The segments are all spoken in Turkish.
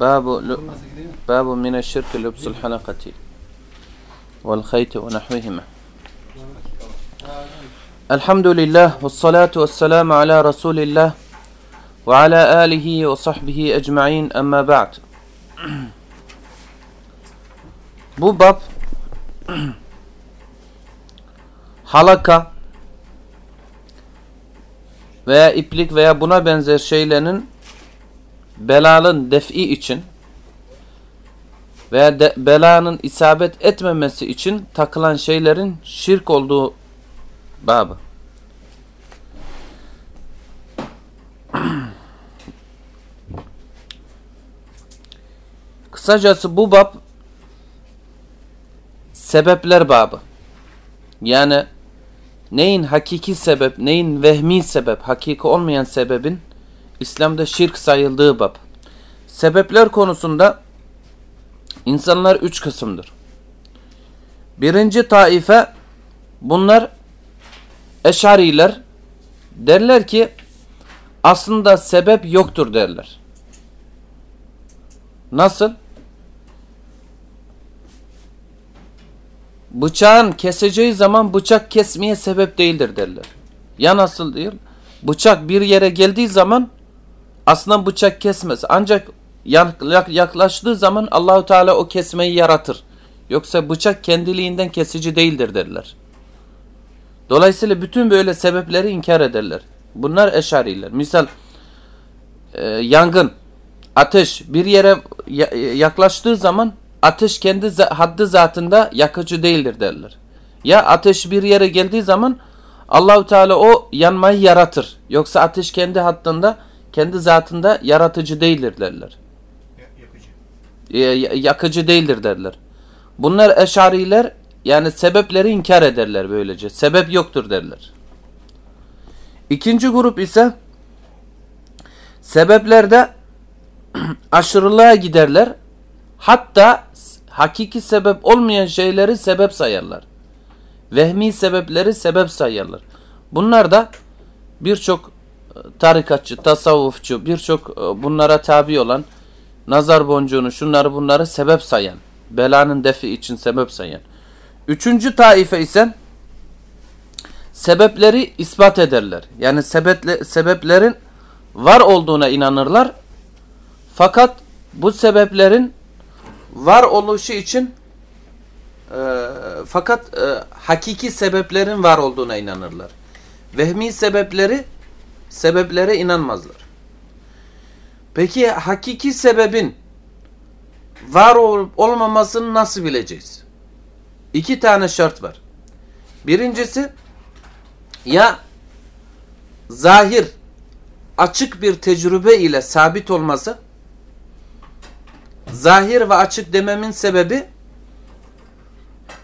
باب باب من الشرك لبس الحلقة والخيط ونحوهما. الحمد لله والصلاة والسلام على رسول الله وعلى آله وصحبه أجمعين أما بعد. Bu halaka veya iplik veya buna benzer şeylerin belalın def'i için veya de, belanın isabet etmemesi için takılan şeylerin şirk olduğu babı. Kısacası bu bab sebepler babı. Yani neyin hakiki sebep, neyin vehmi sebep, hakiki olmayan sebebin İslam'da şirk sayıldığı bab. Sebepler konusunda insanlar üç kısımdır. Birinci taife bunlar eşariler derler ki aslında sebep yoktur derler. Nasıl? Bıçağın keseceği zaman bıçak kesmeye sebep değildir derler. Ya nasıl değil? Bıçak bir yere geldiği zaman aslında bıçak kesmez. Ancak yaklaştığı zaman Allahu Teala o kesmeyi yaratır. Yoksa bıçak kendiliğinden kesici değildir derler. Dolayısıyla bütün böyle sebepleri inkar ederler. Bunlar eşariler. Misal e, yangın, ateş bir yere yaklaştığı zaman ateş kendi haddi zatında yakıcı değildir derler. Ya ateş bir yere geldiği zaman Allahu Teala o yanmayı yaratır. Yoksa ateş kendi hattında, kendi zatında yaratıcı değildir derler. Yakıcı. Yakıcı değildir derler. Bunlar eşariler yani sebepleri inkar ederler böylece. Sebep yoktur derler. İkinci grup ise sebeplerde aşırılığa giderler. Hatta hakiki sebep olmayan şeyleri sebep sayarlar. Vehmi sebepleri sebep sayarlar. Bunlar da birçok tarikatçı, tasavvufçu, birçok bunlara tabi olan nazar boncuğunu, şunları bunları sebep sayan, belanın defi için sebep sayan. Üçüncü taife ise sebepleri ispat ederler. Yani sebeple, sebeplerin var olduğuna inanırlar. Fakat bu sebeplerin var oluşu için e, fakat e, hakiki sebeplerin var olduğuna inanırlar. Vehmi sebepleri sebeplere inanmazlar. Peki hakiki sebebin var ol, olmamasını nasıl bileceğiz? İki tane şart var. Birincisi ya zahir açık bir tecrübe ile sabit olması zahir ve açık dememin sebebi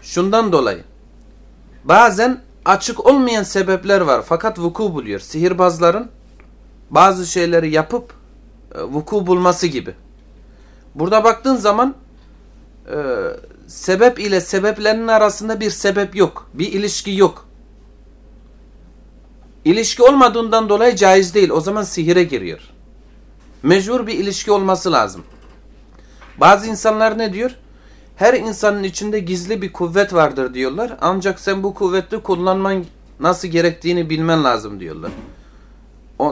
şundan dolayı. Bazen açık olmayan sebepler var fakat vuku buluyor. Sihirbazların bazı şeyleri yapıp e, vuku bulması gibi. Burada baktığın zaman e, sebep ile sebeplerin arasında bir sebep yok. Bir ilişki yok. İlişki olmadığından dolayı caiz değil. O zaman sihire giriyor. Mecbur bir ilişki olması lazım. Bazı insanlar ne diyor? Her insanın içinde gizli bir kuvvet vardır diyorlar. Ancak sen bu kuvveti kullanman nasıl gerektiğini bilmen lazım diyorlar.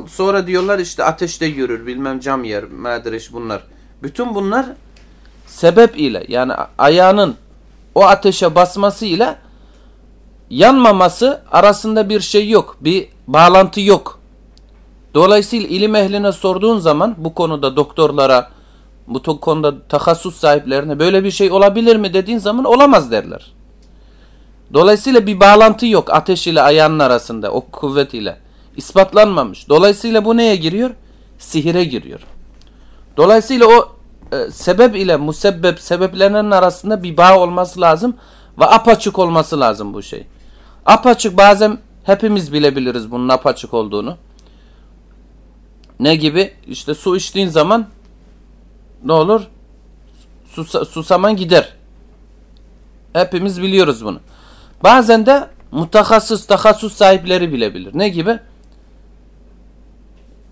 Sonra diyorlar işte ateşte yürür, bilmem cam yer, madreş bunlar. Bütün bunlar sebep ile yani ayağının o ateşe basması ile yanmaması arasında bir şey yok. Bir bağlantı yok. Dolayısıyla ilim ehline sorduğun zaman bu konuda doktorlara, bu konuda tahassus sahiplerine böyle bir şey olabilir mi dediğin zaman olamaz derler. Dolayısıyla bir bağlantı yok ateş ile ayağının arasında o kuvvet ile. ispatlanmamış. Dolayısıyla bu neye giriyor? Sihire giriyor. Dolayısıyla o e, sebep ile musebbep sebeplerinin arasında bir bağ olması lazım ve apaçık olması lazım bu şey. Apaçık bazen hepimiz bilebiliriz bunun apaçık olduğunu. Ne gibi? İşte su içtiğin zaman ne olur? Sus susaman gider. Hepimiz biliyoruz bunu. Bazen de mutakassıs, takassus sahipleri bilebilir. Ne gibi?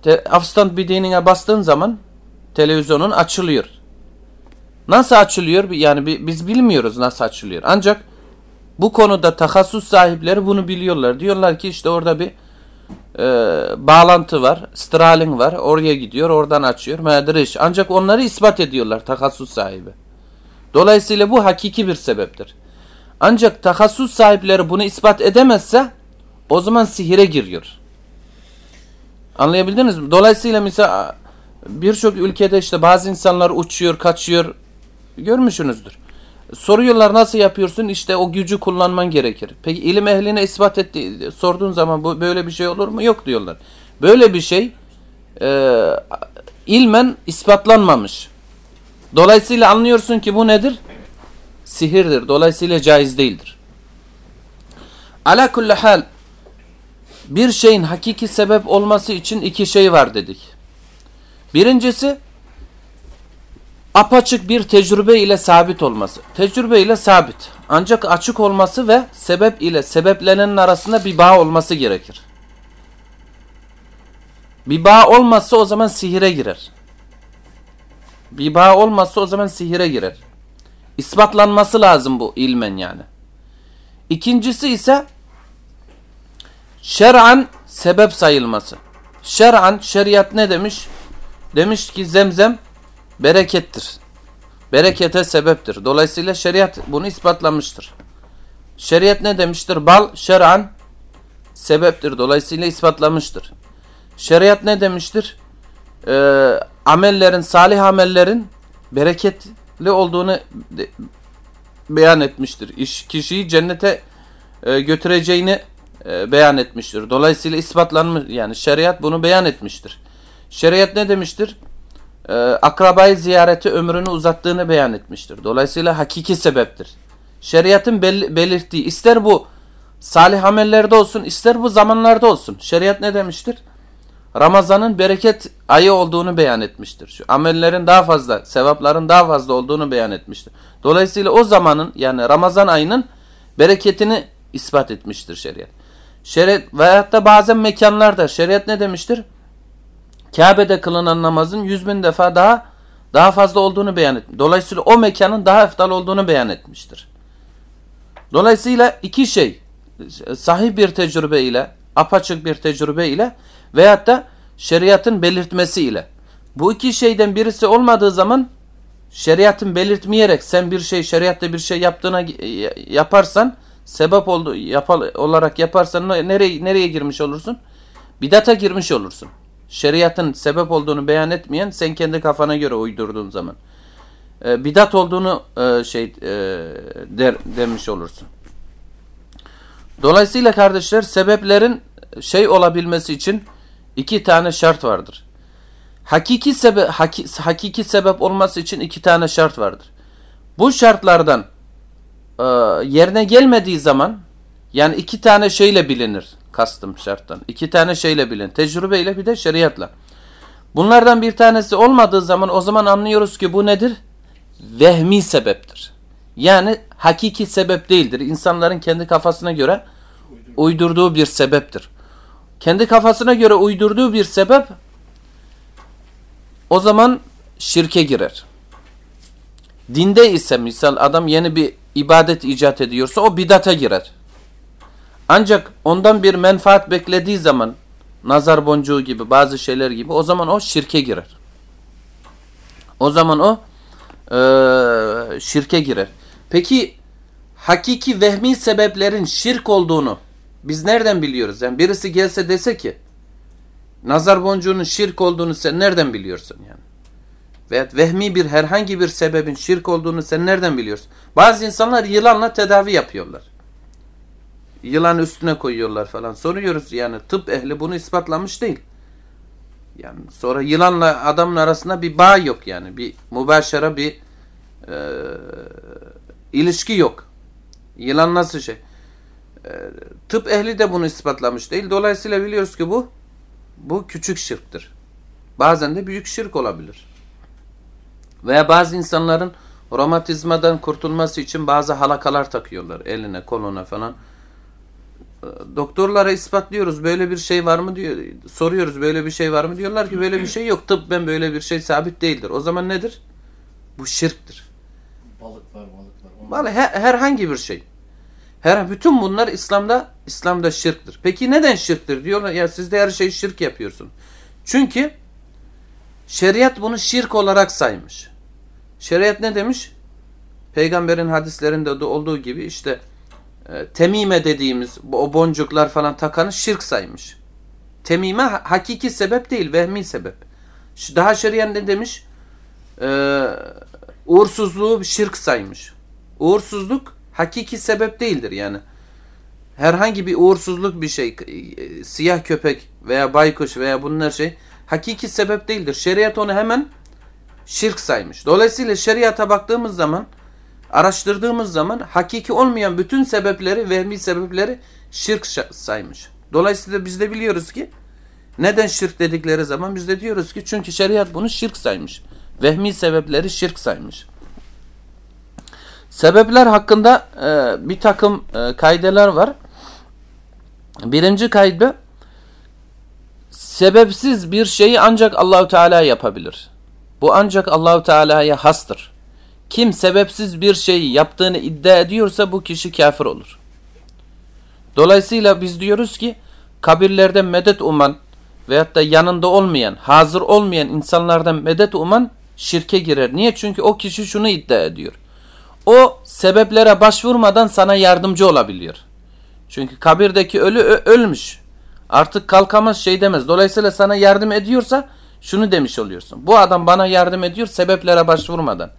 te, avstand bildiğine bastığın zaman televizyonun açılıyor. Nasıl açılıyor? Yani biz bilmiyoruz nasıl açılıyor. Ancak bu konuda takassus sahipleri bunu biliyorlar. Diyorlar ki işte orada bir e, bağlantı var. Straling var. Oraya gidiyor. Oradan açıyor. Medriş. Ancak onları ispat ediyorlar takassus sahibi. Dolayısıyla bu hakiki bir sebeptir. Ancak takassus sahipleri bunu ispat edemezse o zaman sihire giriyor. Anlayabildiniz mi? Dolayısıyla mesela birçok ülkede işte bazı insanlar uçuyor, kaçıyor. Görmüşsünüzdür. Soruyorlar nasıl yapıyorsun? İşte o gücü kullanman gerekir. Peki ilim ehline ispat etti. Sorduğun zaman bu böyle bir şey olur mu? Yok diyorlar. Böyle bir şey e, ilmen ispatlanmamış. Dolayısıyla anlıyorsun ki bu nedir? Sihirdir. Dolayısıyla caiz değildir. Ala kulli hal bir şeyin hakiki sebep olması için iki şey var dedik. Birincisi apaçık bir tecrübe ile sabit olması. Tecrübe ile sabit. Ancak açık olması ve sebep ile sebeplenenin arasında bir bağ olması gerekir. Bir bağ olmazsa o zaman sihire girer. Bir bağ olmazsa o zaman sihire girer. İspatlanması lazım bu ilmen yani. İkincisi ise şer'an sebep sayılması. Şer'an şeriat ne demiş? Demiş ki zemzem berekettir. Berekete sebeptir. Dolayısıyla şeriat bunu ispatlamıştır. Şeriat ne demiştir? Bal şer'an sebeptir. Dolayısıyla ispatlamıştır. Şeriat ne demiştir? Ee, amellerin, salih amellerin bereketli olduğunu beyan etmiştir. İş kişiyi cennete e, götüreceğini e, beyan etmiştir. Dolayısıyla ispatlanmış yani şeriat bunu beyan etmiştir. Şeriat ne demiştir? E, akrabayı ziyareti ömrünü uzattığını beyan etmiştir. Dolayısıyla hakiki sebeptir. Şeriatın bel belirttiği ister bu salih amellerde olsun ister bu zamanlarda olsun. Şeriat ne demiştir? Ramazan'ın bereket ayı olduğunu beyan etmiştir. Şu amellerin daha fazla, sevapların daha fazla olduğunu beyan etmiştir. Dolayısıyla o zamanın yani Ramazan ayının bereketini ispat etmiştir şeriat. Şeriat veyahut da bazen mekanlarda şeriat ne demiştir? Kabe'de kılınan namazın yüz bin defa daha daha fazla olduğunu beyan etmiş. Dolayısıyla o mekanın daha eftal olduğunu beyan etmiştir. Dolayısıyla iki şey sahih bir tecrübe ile apaçık bir tecrübe ile veyahut da şeriatın belirtmesi ile. Bu iki şeyden birisi olmadığı zaman şeriatın belirtmeyerek sen bir şey şeriatta bir şey yaptığına yaparsan sebep oldu yapal, olarak yaparsan nereye nereye girmiş olursun? Bidata girmiş olursun. Şeriatın sebep olduğunu beyan etmeyen sen kendi kafana göre uydurduğun zaman e, bidat olduğunu e, şey e, der, demiş olursun. Dolayısıyla kardeşler sebeplerin şey olabilmesi için iki tane şart vardır. Hakiki sebep haki, hakiki sebep olması için iki tane şart vardır. Bu şartlardan e, yerine gelmediği zaman yani iki tane şeyle bilinir kastım şarttan. İki tane şeyle bilin. Tecrübeyle bir de şeriatla. Bunlardan bir tanesi olmadığı zaman o zaman anlıyoruz ki bu nedir? Vehmi sebeptir. Yani hakiki sebep değildir. İnsanların kendi kafasına göre uydurduğu bir sebeptir. Kendi kafasına göre uydurduğu bir sebep o zaman şirke girer. Dinde ise misal adam yeni bir ibadet icat ediyorsa o bidata girer. Ancak ondan bir menfaat beklediği zaman nazar boncuğu gibi bazı şeyler gibi o zaman o şirke girer. O zaman o e, şirke girer. Peki hakiki vehmi sebeplerin şirk olduğunu biz nereden biliyoruz? Yani birisi gelse dese ki nazar boncuğunun şirk olduğunu sen nereden biliyorsun yani? Veya vehmi bir herhangi bir sebebin şirk olduğunu sen nereden biliyorsun? Bazı insanlar yılanla tedavi yapıyorlar. Yılan üstüne koyuyorlar falan. Soruyoruz yani tıp ehli bunu ispatlamış değil. Yani sonra yılanla adamın arasında bir bağ yok yani. Bir mübaşara bir e, ilişki yok. Yılan nasıl şey? E, tıp ehli de bunu ispatlamış değil. Dolayısıyla biliyoruz ki bu bu küçük şirktir. Bazen de büyük şirk olabilir. Veya bazı insanların romatizmadan kurtulması için bazı halakalar takıyorlar eline, koluna falan. Doktorlara ispatlıyoruz böyle bir şey var mı diyor soruyoruz böyle bir şey var mı diyorlar ki böyle bir şey yok tıbben böyle bir şey sabit değildir. O zaman nedir? Bu şirktir. Balıklar, balıklar. Vallahi her, herhangi bir şey. Her bütün bunlar İslam'da İslam'da şirktir. Peki neden şirktir diyorlar ya siz de her şeyi şirk yapıyorsun. Çünkü şeriat bunu şirk olarak saymış. Şeriat ne demiş? Peygamberin hadislerinde de olduğu gibi işte e, temime dediğimiz o boncuklar falan takanı şirk saymış. Temime hakiki sebep değil, vehmi sebep. Daha şeriat ne demiş? Ee, uğursuzluğu şirk saymış. Uğursuzluk hakiki sebep değildir yani. Herhangi bir uğursuzluk bir şey, e, siyah köpek veya baykuş veya bunlar şey hakiki sebep değildir. Şeriat onu hemen şirk saymış. Dolayısıyla şeriata baktığımız zaman, araştırdığımız zaman hakiki olmayan bütün sebepleri, vehmi sebepleri şirk saymış. Dolayısıyla biz de biliyoruz ki neden şirk dedikleri zaman biz de diyoruz ki çünkü şeriat bunu şirk saymış. Vehmi sebepleri şirk saymış. Sebepler hakkında e, bir takım e, kaydeler var. Birinci kaydı sebepsiz bir şeyi ancak Allahu Teala yapabilir. Bu ancak Allahu Teala'ya hastır. Kim sebepsiz bir şeyi yaptığını iddia ediyorsa bu kişi kafir olur. Dolayısıyla biz diyoruz ki kabirlerde medet uman veyahut da yanında olmayan, hazır olmayan insanlardan medet uman şirke girer. Niye? Çünkü o kişi şunu iddia ediyor. O sebeplere başvurmadan sana yardımcı olabiliyor. Çünkü kabirdeki ölü ölmüş. Artık kalkamaz şey demez. Dolayısıyla sana yardım ediyorsa şunu demiş oluyorsun. Bu adam bana yardım ediyor sebeplere başvurmadan.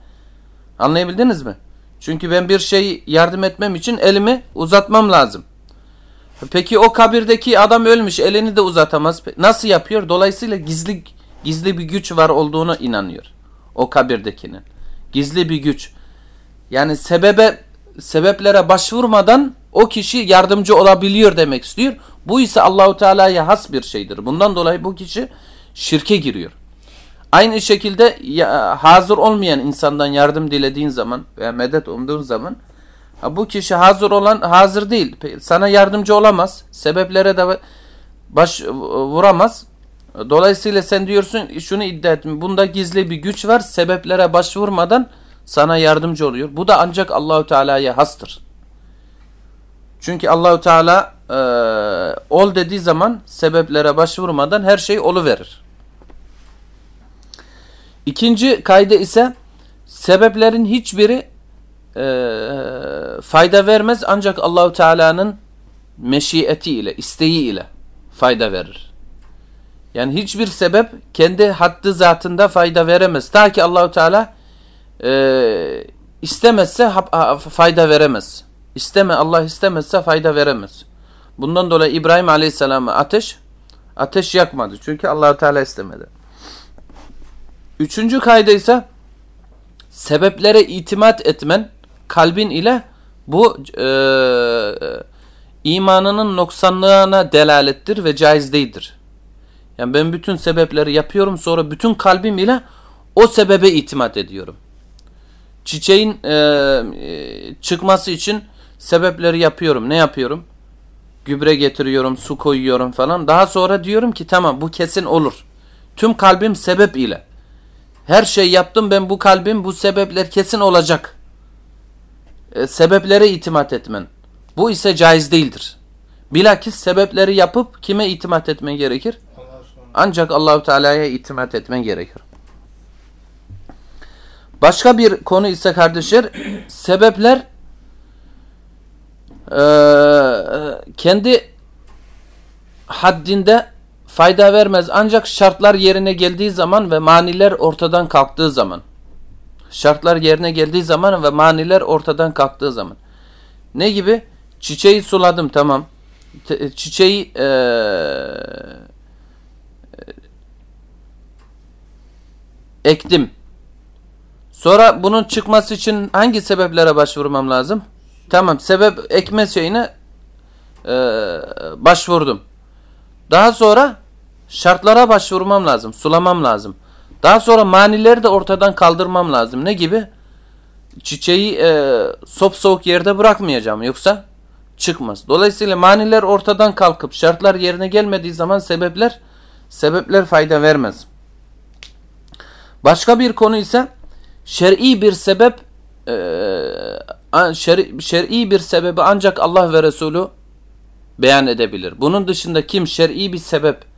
Anlayabildiniz mi? Çünkü ben bir şey yardım etmem için elimi uzatmam lazım. Peki o kabirdeki adam ölmüş elini de uzatamaz. Nasıl yapıyor? Dolayısıyla gizli gizli bir güç var olduğunu inanıyor. O kabirdekinin. Gizli bir güç. Yani sebebe sebeplere başvurmadan o kişi yardımcı olabiliyor demek istiyor. Bu ise Allahu Teala'ya has bir şeydir. Bundan dolayı bu kişi şirke giriyor. Aynı şekilde ya, hazır olmayan insandan yardım dilediğin zaman veya medet umduğun zaman bu kişi hazır olan hazır değil. Sana yardımcı olamaz. Sebeplere de baş vuramaz. Dolayısıyla sen diyorsun şunu iddia etme. Bunda gizli bir güç var. Sebeplere başvurmadan sana yardımcı oluyor. Bu da ancak Allahu Teala'ya hastır. Çünkü Allahu Teala e, ol dediği zaman sebeplere başvurmadan her şey olu verir. İkinci kaydı ise sebeplerin hiçbiri e, fayda vermez ancak Allahu Teala'nın meşiyeti ile, isteği ile fayda verir. Yani hiçbir sebep kendi haddi zatında fayda veremez. Ta ki Allahu Teala e, istemezse fayda veremez. İsteme Allah istemezse fayda veremez. Bundan dolayı İbrahim Aleyhisselam'a ateş ateş yakmadı. Çünkü Allahu Teala istemedi. Üçüncü kayda ise sebeplere itimat etmen kalbin ile bu e, imanının noksanlığına delalettir ve caiz değildir. Yani ben bütün sebepleri yapıyorum sonra bütün kalbim ile o sebebe itimat ediyorum. Çiçeğin e, çıkması için sebepleri yapıyorum. Ne yapıyorum? Gübre getiriyorum, su koyuyorum falan. Daha sonra diyorum ki tamam bu kesin olur. Tüm kalbim sebep ile. Her şey yaptım ben bu kalbim bu sebepler kesin olacak. E, sebeplere itimat etmen. Bu ise caiz değildir. Bilakis sebepleri yapıp kime itimat etmen gerekir? Ancak Allahu Teala'ya itimat etmen gerekir. Başka bir konu ise kardeşler sebepler e, kendi haddinde fayda vermez. Ancak şartlar yerine geldiği zaman ve maniler ortadan kalktığı zaman. Şartlar yerine geldiği zaman ve maniler ortadan kalktığı zaman. Ne gibi? Çiçeği suladım tamam. Çiçeği e, ektim. Sonra bunun çıkması için hangi sebeplere başvurmam lazım? Tamam sebep ekme şeyine e, başvurdum. Daha sonra şartlara başvurmam lazım. Sulamam lazım. Daha sonra manileri de ortadan kaldırmam lazım. Ne gibi? Çiçeği e, sop soğuk yerde bırakmayacağım. Yoksa çıkmaz. Dolayısıyla maniler ortadan kalkıp şartlar yerine gelmediği zaman sebepler sebepler fayda vermez. Başka bir konu ise şer'i bir sebep e, şer'i, şer'i bir sebebi ancak Allah ve Resulü beyan edebilir. Bunun dışında kim şer'i bir sebep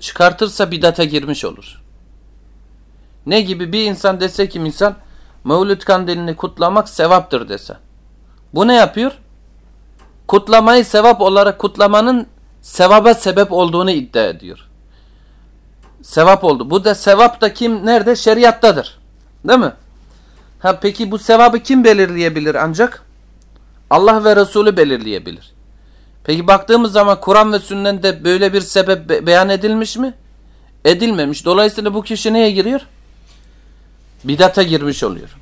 çıkartırsa bidata girmiş olur. Ne gibi bir insan dese ki insan Mevlüt kandilini kutlamak sevaptır dese. Bu ne yapıyor? Kutlamayı sevap olarak kutlamanın sevaba sebep olduğunu iddia ediyor. Sevap oldu. Bu da sevap da kim nerede? Şeriattadır. Değil mi? Ha peki bu sevabı kim belirleyebilir ancak? Allah ve Resulü belirleyebilir. Peki baktığımız zaman Kur'an ve sünnette böyle bir sebep be beyan edilmiş mi? Edilmemiş. Dolayısıyla bu kişi neye giriyor? Bidata girmiş oluyor.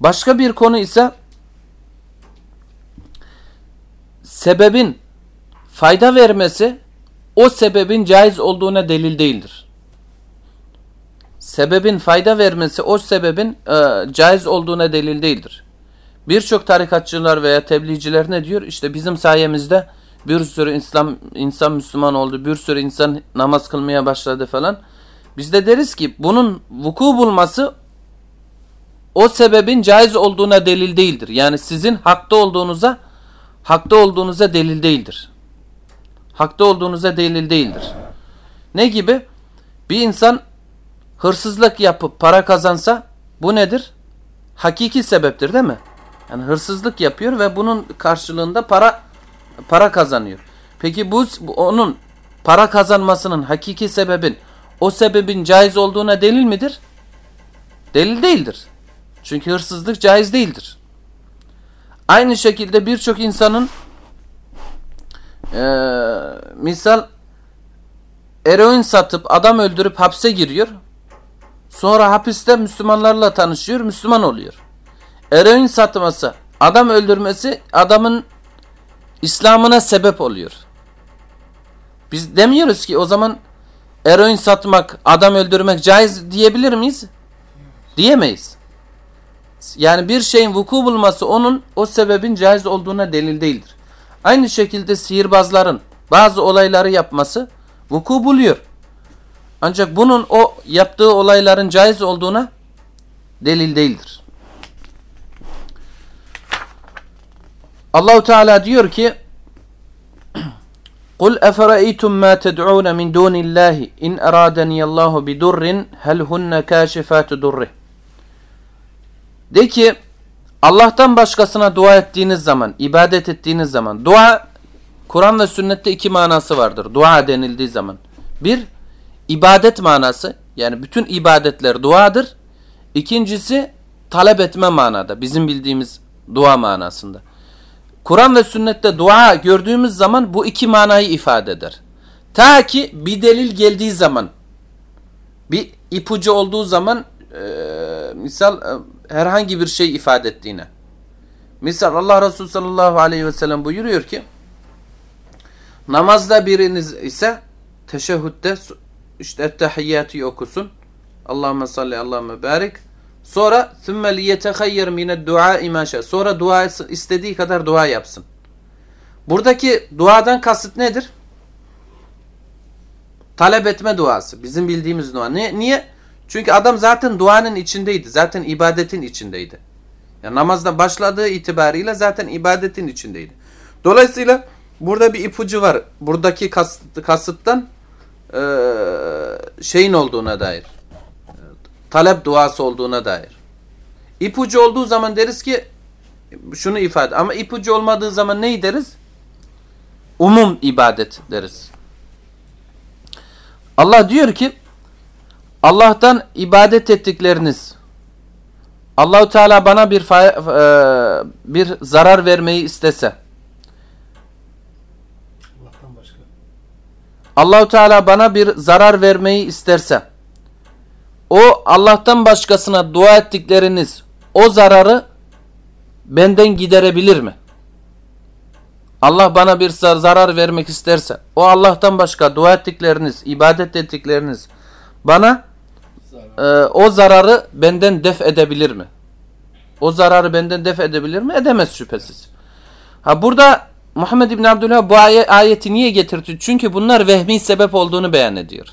Başka bir konu ise sebebin fayda vermesi o sebebin caiz olduğuna delil değildir. Sebebin fayda vermesi o sebebin e, caiz olduğuna delil değildir. Birçok tarikatçılar veya tebliğciler ne diyor? İşte bizim sayemizde bir sürü İslam insan Müslüman oldu, bir sürü insan namaz kılmaya başladı falan. Biz de deriz ki bunun vuku bulması o sebebin caiz olduğuna delil değildir. Yani sizin hakta olduğunuza hakta olduğunuza delil değildir. Hakta olduğunuza delil değildir. Ne gibi? Bir insan hırsızlık yapıp para kazansa bu nedir? Hakiki sebeptir değil mi? Yani hırsızlık yapıyor ve bunun karşılığında para para kazanıyor. Peki bu onun para kazanmasının hakiki sebebin o sebebin caiz olduğuna delil midir? Delil değildir. Çünkü hırsızlık caiz değildir. Aynı şekilde birçok insanın e, misal eroin satıp adam öldürüp hapse giriyor. Sonra hapiste Müslümanlarla tanışıyor, Müslüman oluyor. Eroin satması, adam öldürmesi adamın İslam'ına sebep oluyor. Biz demiyoruz ki o zaman eroin satmak, adam öldürmek caiz diyebilir miyiz? Diyemeyiz. Yani bir şeyin vuku bulması onun o sebebin caiz olduğuna delil değildir. Aynı şekilde sihirbazların bazı olayları yapması vuku buluyor. Ancak bunun o yaptığı olayların caiz olduğuna delil değildir. Allahu Teala diyor ki قُلْ اَفَرَئِيتُمْ مَا تَدْعُونَ مِنْ دُونِ اللّٰهِ اِنْ اَرَادَنِيَ اللّٰهُ بِدُرٍّ هَلْ هُنَّ كَاشِفَاتُ دُرِّهِ De ki Allah'tan başkasına dua ettiğiniz zaman, ibadet ettiğiniz zaman, dua Kur'an ve sünnette iki manası vardır. Dua denildiği zaman. Bir, ibadet manası. Yani bütün ibadetler duadır. İkincisi, talep etme manada. Bizim bildiğimiz dua manasında. Kur'an ve sünnette dua gördüğümüz zaman bu iki manayı ifade eder. Ta ki bir delil geldiği zaman, bir ipucu olduğu zaman, e, misal e, herhangi bir şey ifade ettiğine. Misal Allah Resulü sallallahu aleyhi ve sellem buyuruyor ki, namazda biriniz ise teşehhütte işte ettehiyyatı okusun. Allahümme salli Allahümme barik. Sonra ثُمَّ لِيَتَخَيَّرْ مِنَ الدُّعَاءِ مَا Sonra dua istediği kadar dua yapsın. Buradaki duadan kasıt nedir? Talep etme duası. Bizim bildiğimiz dua. Niye? Niye? Çünkü adam zaten duanın içindeydi. Zaten ibadetin içindeydi. Yani namazda başladığı itibariyle zaten ibadetin içindeydi. Dolayısıyla burada bir ipucu var. Buradaki kasıt, kasıttan e, şeyin olduğuna dair talep duası olduğuna dair. İpucu olduğu zaman deriz ki şunu ifade ama ipucu olmadığı zaman neyi deriz? Umum ibadet deriz. Allah diyor ki Allah'tan ibadet ettikleriniz Allahu Teala bana bir e, bir zarar vermeyi istese Allahu Teala bana bir zarar vermeyi isterse o Allah'tan başkasına dua ettikleriniz o zararı benden giderebilir mi? Allah bana bir zarar vermek isterse o Allah'tan başka dua ettikleriniz, ibadet ettikleriniz bana e, o zararı benden def edebilir mi? O zararı benden def edebilir mi? Edemez şüphesiz. Ha burada Muhammed İbn Abdülhab bu ay- ayeti niye getirdi? Çünkü bunlar vehmi sebep olduğunu beyan ediyor.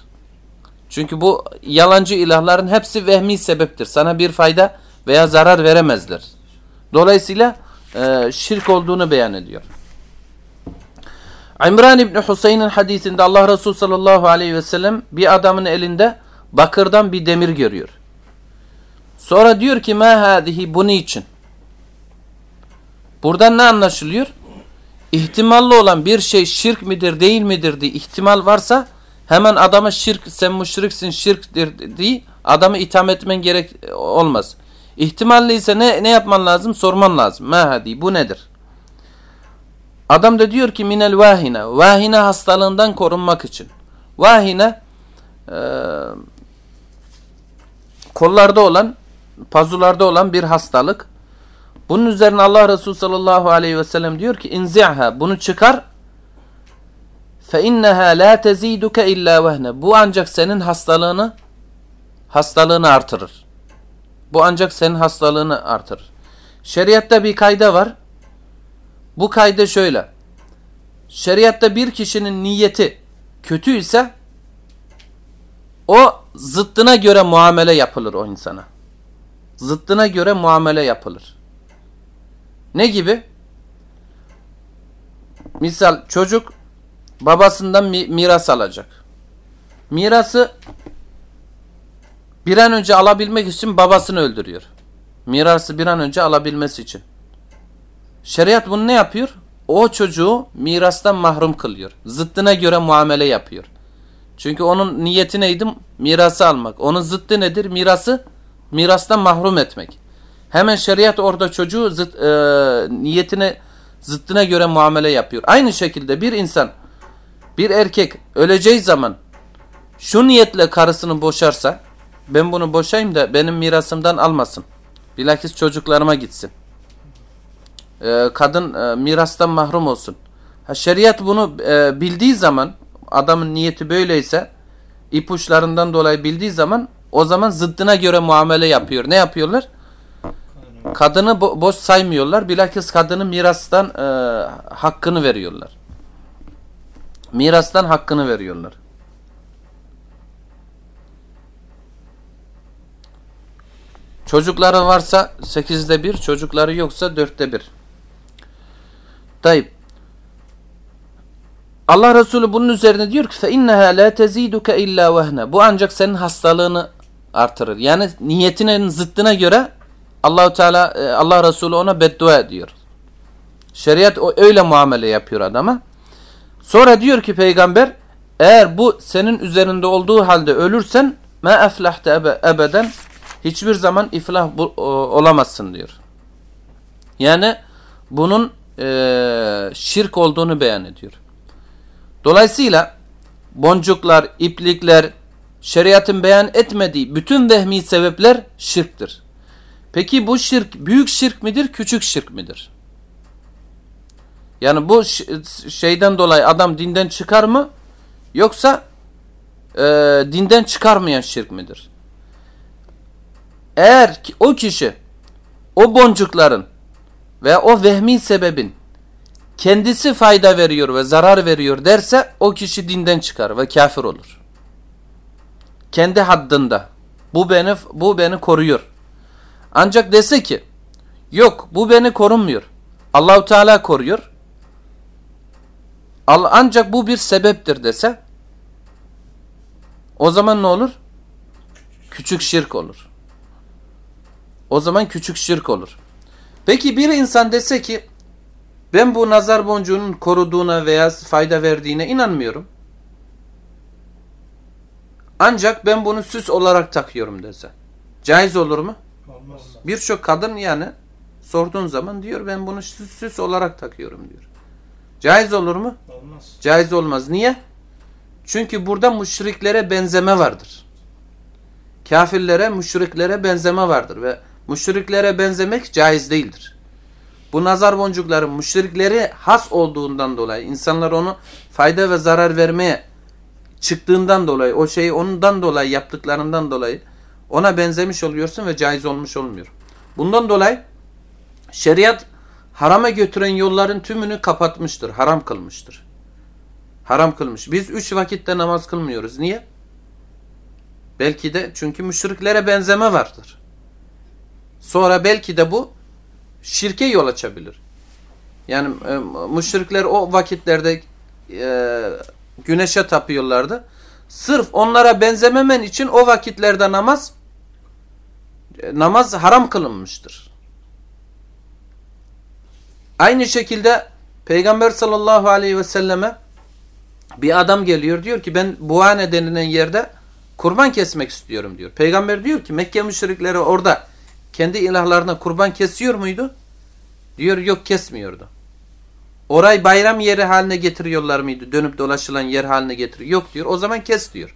Çünkü bu yalancı ilahların hepsi vehmi sebeptir. Sana bir fayda veya zarar veremezler. Dolayısıyla e, şirk olduğunu beyan ediyor. İmran İbni Hüseyin'in hadisinde Allah Resulü sallallahu aleyhi ve sellem bir adamın elinde bakırdan bir demir görüyor. Sonra diyor ki ma hadihi bu için? Buradan ne anlaşılıyor? İhtimalli olan bir şey şirk midir değil midir diye ihtimal varsa hemen adama şirk sen müşriksin şirktir diye adamı itham etmen gerek olmaz. İhtimalli ise ne, ne yapman lazım? Sorman lazım. Ma hadi bu nedir? Adam da diyor ki minel vahine. Vahine hastalığından korunmak için. Vahine e, kollarda olan pazularda olan bir hastalık. Bunun üzerine Allah Resulü sallallahu aleyhi ve sellem diyor ki inzi'ha bunu çıkar inneha la teziduke illa vehne. Bu ancak senin hastalığını hastalığını artırır. Bu ancak senin hastalığını artırır. Şeriatta bir kayda var. Bu kayda şöyle. Şeriatta bir kişinin niyeti kötü ise o zıttına göre muamele yapılır o insana. Zıttına göre muamele yapılır. Ne gibi? Misal çocuk babasından mi miras alacak. Mirası bir an önce alabilmek için babasını öldürüyor. Mirası bir an önce alabilmesi için. Şeriat bunu ne yapıyor? O çocuğu mirastan mahrum kılıyor. Zıttına göre muamele yapıyor. Çünkü onun niyeti neydi? Mirası almak. Onun zıttı nedir? Mirası mirastan mahrum etmek. Hemen şeriat orada çocuğu zıt, e, niyetine zıttına göre muamele yapıyor. Aynı şekilde bir insan bir erkek öleceği zaman şu niyetle karısını boşarsa ben bunu boşayayım da benim mirasımdan almasın. Bilakis çocuklarıma gitsin. Ee, kadın e, mirastan mahrum olsun. Ha, şeriat bunu e, bildiği zaman adamın niyeti böyleyse ipuçlarından dolayı bildiği zaman o zaman zıddına göre muamele yapıyor. Ne yapıyorlar? Kadını bo boş saymıyorlar. Bilakis kadının mirastan e, hakkını veriyorlar. Mirastan hakkını veriyorlar. Çocukları varsa sekizde bir, çocukları yoksa dörtte bir. Tayyip. Allah Resulü bunun üzerine diyor ki فَاِنَّهَا لَا تَزِيدُكَ اِلَّا وَهْنَ Bu ancak senin hastalığını artırır. Yani niyetinin zıttına göre Allahu Teala e, Allah Resulü ona beddua ediyor. Şeriat öyle muamele yapıyor adama. Sonra diyor ki peygamber eğer bu senin üzerinde olduğu halde ölürsen ma eflahte ebe, ebeden hiçbir zaman iflah bu, o, olamazsın diyor. Yani bunun e, şirk olduğunu beyan ediyor. Dolayısıyla boncuklar, iplikler, şeriatın beyan etmediği bütün vehmi sebepler şirktir. Peki bu şirk büyük şirk midir, küçük şirk midir? Yani bu şeyden dolayı adam dinden çıkar mı? Yoksa e, dinden çıkarmayan şirk midir? Eğer o kişi o boncukların veya o vehmi sebebin kendisi fayda veriyor ve zarar veriyor derse o kişi dinden çıkar ve kafir olur. Kendi haddında. Bu beni bu beni koruyor. Ancak dese ki yok bu beni korumuyor. Allahu Teala koruyor. Ancak bu bir sebeptir dese o zaman ne olur? Küçük şirk olur. O zaman küçük şirk olur. Peki bir insan dese ki ben bu nazar boncuğunun koruduğuna veya fayda verdiğine inanmıyorum. Ancak ben bunu süs olarak takıyorum dese. Caiz olur mu? Olmaz. Birçok kadın yani sorduğun zaman diyor ben bunu süs, süs olarak takıyorum diyor. Caiz olur mu? Olmaz. Caiz olmaz. Niye? Çünkü burada müşriklere benzeme vardır. Kafirlere, müşriklere benzeme vardır ve müşriklere benzemek caiz değildir. Bu nazar boncukların müşrikleri has olduğundan dolayı insanlar onu fayda ve zarar vermeye çıktığından dolayı o şeyi ondan dolayı yaptıklarından dolayı ona benzemiş oluyorsun ve caiz olmuş olmuyor. Bundan dolayı şeriat harama götüren yolların tümünü kapatmıştır, haram kılmıştır. Haram kılmış. Biz üç vakitte namaz kılmıyoruz. Niye? Belki de çünkü müşriklere benzeme vardır. Sonra belki de bu şirke yol açabilir. Yani e, müşrikler o vakitlerde e, güneşe tapıyorlardı. Sırf onlara benzememen için o vakitlerde namaz e, namaz haram kılınmıştır. Aynı şekilde Peygamber sallallahu aleyhi ve selleme bir adam geliyor diyor ki ben Buhane denilen yerde kurban kesmek istiyorum diyor. Peygamber diyor ki Mekke müşrikleri orada kendi ilahlarına kurban kesiyor muydu? Diyor yok kesmiyordu. Orayı bayram yeri haline getiriyorlar mıydı? Dönüp dolaşılan yer haline getiriyor. Yok diyor. O zaman kes diyor.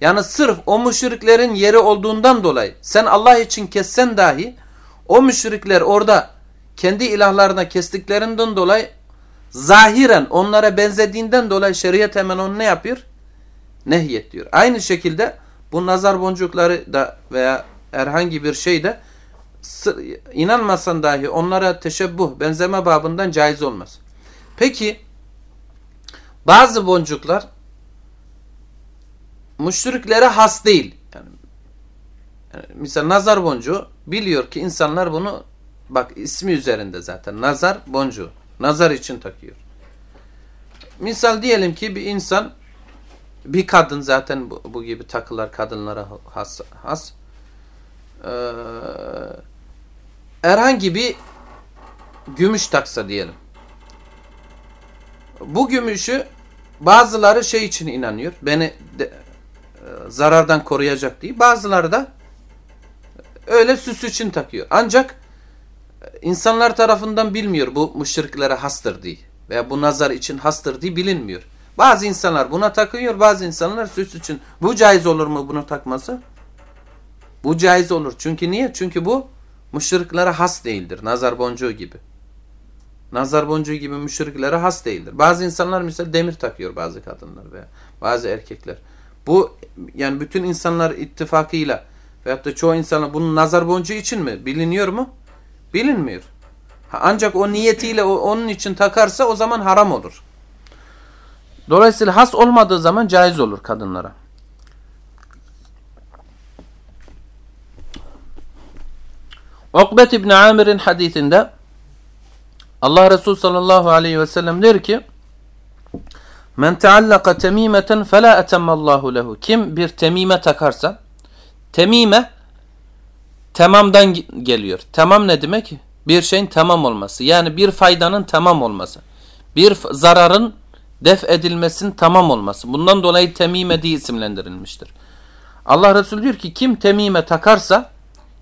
Yani sırf o müşriklerin yeri olduğundan dolayı sen Allah için kessen dahi o müşrikler orada kendi ilahlarına kestiklerinden dolayı zahiren onlara benzediğinden dolayı şeriat hemen onu ne yapıyor? Nehyet diyor. Aynı şekilde bu nazar boncukları da veya herhangi bir şey de inanmasan dahi onlara teşebbuh, benzeme babından caiz olmaz. Peki bazı boncuklar müşriklere has değil. Yani, yani misal nazar boncuğu biliyor ki insanlar bunu bak ismi üzerinde zaten nazar boncuğu. Nazar için takıyor. Misal diyelim ki bir insan bir kadın zaten bu, bu gibi takılar kadınlara has. has. Ee, herhangi bir gümüş taksa diyelim. Bu gümüşü bazıları şey için inanıyor. Beni de, e, zarardan koruyacak diye. Bazıları da öyle süs için takıyor. Ancak insanlar tarafından bilmiyor bu müşriklere hastır diye. Veya bu nazar için hastır diye bilinmiyor. Bazı insanlar buna takıyor, bazı insanlar süs için. Bu caiz olur mu bunu takması? Bu caiz olur. Çünkü niye? Çünkü bu müşriklere has değildir. Nazar boncuğu gibi. Nazar boncuğu gibi müşriklere has değildir. Bazı insanlar mesela demir takıyor bazı kadınlar veya bazı erkekler. Bu yani bütün insanlar ittifakıyla veyahut da çoğu insanlar bunun nazar boncuğu için mi? Biliniyor mu? Bilinmiyor. Ancak o niyetiyle onun için takarsa o zaman haram olur. Dolayısıyla has olmadığı zaman caiz olur kadınlara. Ukbet İbni Amir'in hadisinde Allah Resulü sallallahu aleyhi ve sellem der ki Men teallaka temimeten fela etemmallahu lehu. Kim bir temime takarsa temime tamamdan geliyor. Tamam ne demek? Bir şeyin tamam olması. Yani bir faydanın tamam olması. Bir zararın def edilmesinin tamam olması. Bundan dolayı temime diye isimlendirilmiştir. Allah Resulü diyor ki kim temime takarsa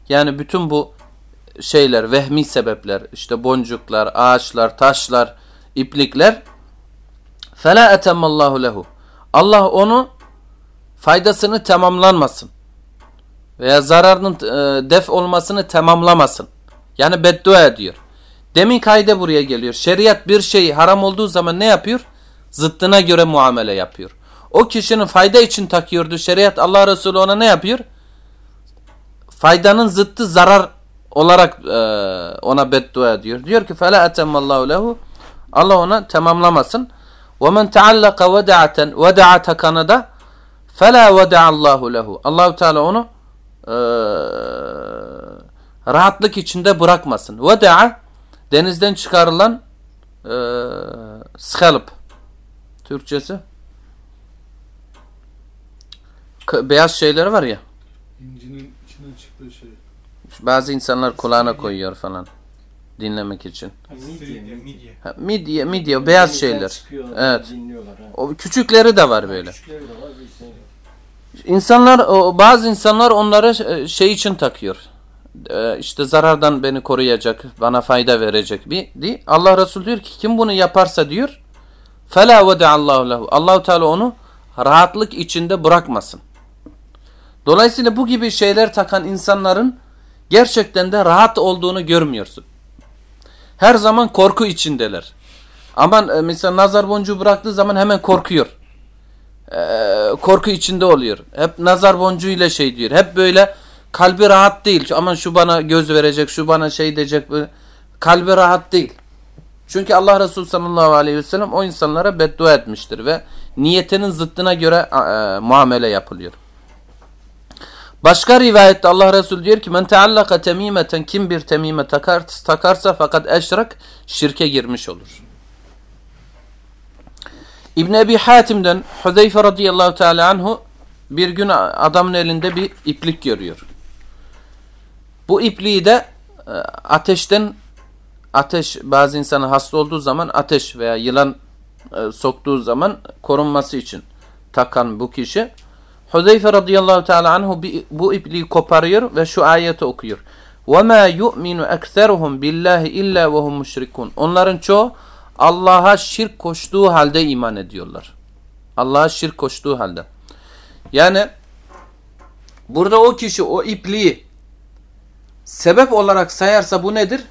yani bütün bu şeyler, vehmi sebepler, işte boncuklar, ağaçlar, taşlar, iplikler فَلَا اَتَمَّ اللّٰهُ lehu. Allah onu faydasını tamamlanmasın. veya zararının e, def olmasını tamamlamasın. Yani beddua ediyor. Demin kayda buraya geliyor. Şeriat bir şeyi haram olduğu zaman ne yapıyor? Zıttına göre muamele yapıyor. O kişinin fayda için takıyordu. Şeriat Allah Resulü ona ne yapıyor? Faydanın zıttı zarar olarak e, ona beddua ediyor. Diyor ki fela etemmallahu lehu Allah ona tamamlamasın. Ve men taallaka veda'aten veda'a takanı da fela veda'allahu lehu. Allahu Teala onu e, rahatlık içinde bırakmasın. Veda'a denizden çıkarılan e, skalp. Türkçesi beyaz şeyleri var ya. İncinin içinden çıktığı şey. Bazı insanlar kulağına koyuyor falan. Dinlemek için. Midye, midye. Ha, midye, midye, beyaz şeyler. Evet. Dinliyorlar. Ha. O küçükleri de var böyle. Küçükleri de var, büyükleri de var. İnsanlar bazı insanlar onları e, şey için takıyor. E, işte zarardan beni koruyacak, bana fayda verecek bir di. Allah Resul diyor ki kim bunu yaparsa diyor fela vada'allahu lehu. Allahu Teala onu rahatlık içinde bırakmasın. Dolayısıyla bu gibi şeyler takan insanların gerçekten de rahat olduğunu görmüyorsun. Her zaman korku içindeler. Aman e, mesela nazar boncuğu bıraktığı zaman hemen korkuyor. Ee, korku içinde oluyor. Hep nazar boncuğuyla şey diyor. Hep böyle kalbi rahat değil. Aman şu bana göz verecek, şu bana şey diyecek. kalbi rahat değil. Çünkü Allah Resulü sallallahu aleyhi ve sellem o insanlara beddua etmiştir ve niyetinin zıttına göre e, muamele yapılıyor. Başka rivayette Allah Resulü diyor ki men teallaka temimeten kim bir temime takar, takarsa fakat eşrak şirke girmiş olur. İbn Ebi Hatim'den Hudeyfe radıyallahu teala anhu bir gün adamın elinde bir iplik görüyor. Bu ipliği de e, ateşten ateş bazı insanın hasta olduğu zaman ateş veya yılan e, soktuğu zaman korunması için takan bu kişi Hudeyfe radıyallahu teala anhu bu ipliği koparıyor ve şu ayeti okuyor. وَمَا يُؤْمِنُ اَكْثَرُهُمْ بِاللّٰهِ اِلَّا وَهُمْ مُشْرِكُونَ Onların çoğu Allah'a şirk koştuğu halde iman ediyorlar. Allah'a şirk koştuğu halde. Yani burada o kişi o ipliği sebep olarak sayarsa bu nedir?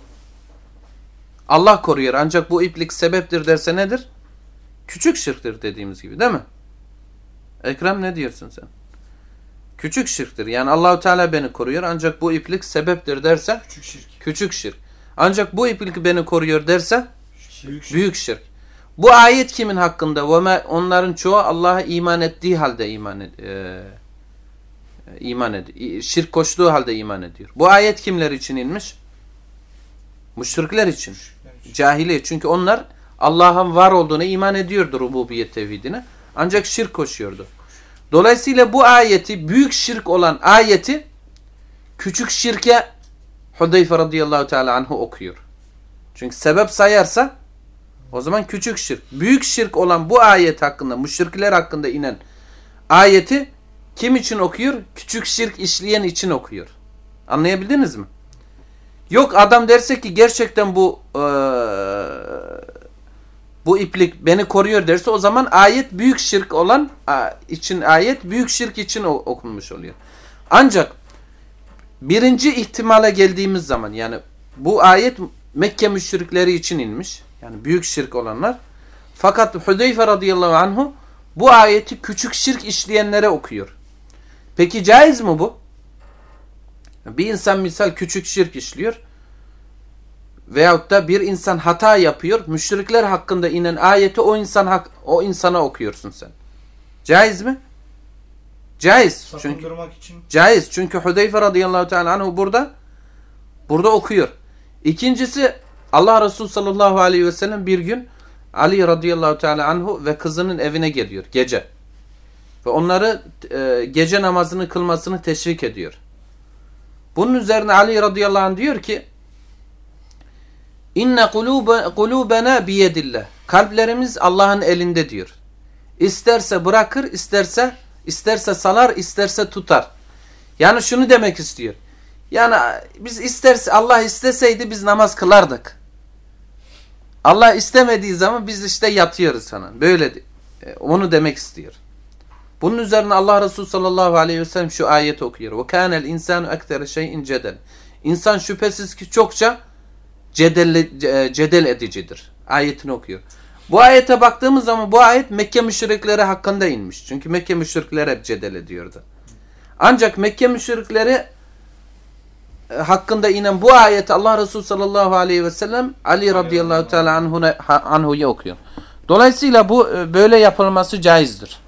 Allah koruyor. Ancak bu iplik sebeptir derse nedir? Küçük şirktir dediğimiz gibi değil mi? Ekrem ne diyorsun sen? Küçük şirktir. Yani Allahu Teala beni koruyor ancak bu iplik sebeptir derse küçük şirk. Küçük şirk. Ancak bu iplik beni koruyor derse Büyük şirk. büyük şirk. Bu ayet kimin hakkında? Onların çoğu Allah'a iman ettiği halde iman ed e, iman ediyor. Şirk koştuğu halde iman ediyor. Bu ayet kimler için inmiş? Müşrikler için. Cahili. Çünkü onlar Allah'ın var olduğuna iman ediyordu rububiyet tevhidine. Ancak şirk koşuyordu. Dolayısıyla bu ayeti büyük şirk olan ayeti küçük şirke Hudeyfe radıyallahu teala anhu okuyor. Çünkü sebep sayarsa o zaman küçük şirk. Büyük şirk olan bu ayet hakkında, müşrikler hakkında inen ayeti kim için okuyor? Küçük şirk işleyen için okuyor. Anlayabildiniz mi? Yok adam derse ki gerçekten bu ee, bu iplik beni koruyor derse o zaman ayet büyük şirk olan için ayet büyük şirk için okunmuş oluyor. Ancak birinci ihtimale geldiğimiz zaman yani bu ayet Mekke müşrikleri için inmiş. Yani büyük şirk olanlar. Fakat Hudeyfe radıyallahu anhu bu ayeti küçük şirk işleyenlere okuyor. Peki caiz mi bu? Bir insan misal küçük şirk işliyor. Veyahut da bir insan hata yapıyor. Müşrikler hakkında inen ayeti o insan hak, o insana okuyorsun sen. Caiz mi? Caiz. Çünkü, için. Caiz. Çünkü Hudeyfe radıyallahu teala anhu burada burada okuyor. İkincisi Allah Resulü sallallahu aleyhi ve sellem bir gün Ali radıyallahu teala anhu ve kızının evine geliyor gece. Ve onları e, gece namazını kılmasını teşvik ediyor. Bunun üzerine Ali radıyallahu anh diyor ki İnne kulubena biyedillah. Kalplerimiz Allah'ın elinde diyor. İsterse bırakır, isterse isterse salar, isterse tutar. Yani şunu demek istiyor. Yani biz isterse Allah isteseydi biz namaz kılardık. Allah istemediği zaman biz işte yatıyoruz sana. Böyle e, onu demek istiyor. Bunun üzerine Allah Resulü sallallahu aleyhi ve sellem şu ayeti okuyor. وَكَانَ الْاِنْسَانُ اَكْتَرَ شَيْءٍ cedel. İnsan şüphesiz ki çokça cedel, e, cedel edicidir. Ayetini okuyor. Bu ayete baktığımız zaman bu ayet Mekke müşrikleri hakkında inmiş. Çünkü Mekke müşrikleri hep cedel ediyordu. Ancak Mekke müşrikleri e, hakkında inen bu ayeti Allah Resulü sallallahu aleyhi ve sellem Ali radıyallahu teala anhu'ya okuyor. Dolayısıyla bu e, böyle yapılması caizdir.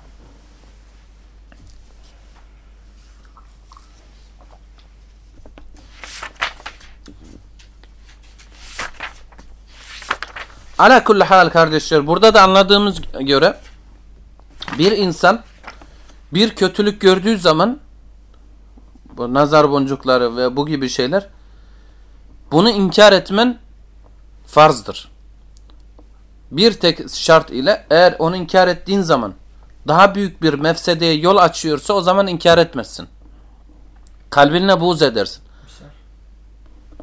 Ala kulli hal kardeşler burada da anladığımız göre bir insan bir kötülük gördüğü zaman bu nazar boncukları ve bu gibi şeyler bunu inkar etmen farzdır. Bir tek şart ile eğer onu inkar ettiğin zaman daha büyük bir mefsedeye yol açıyorsa o zaman inkar etmezsin. Kalbine buğz edersin.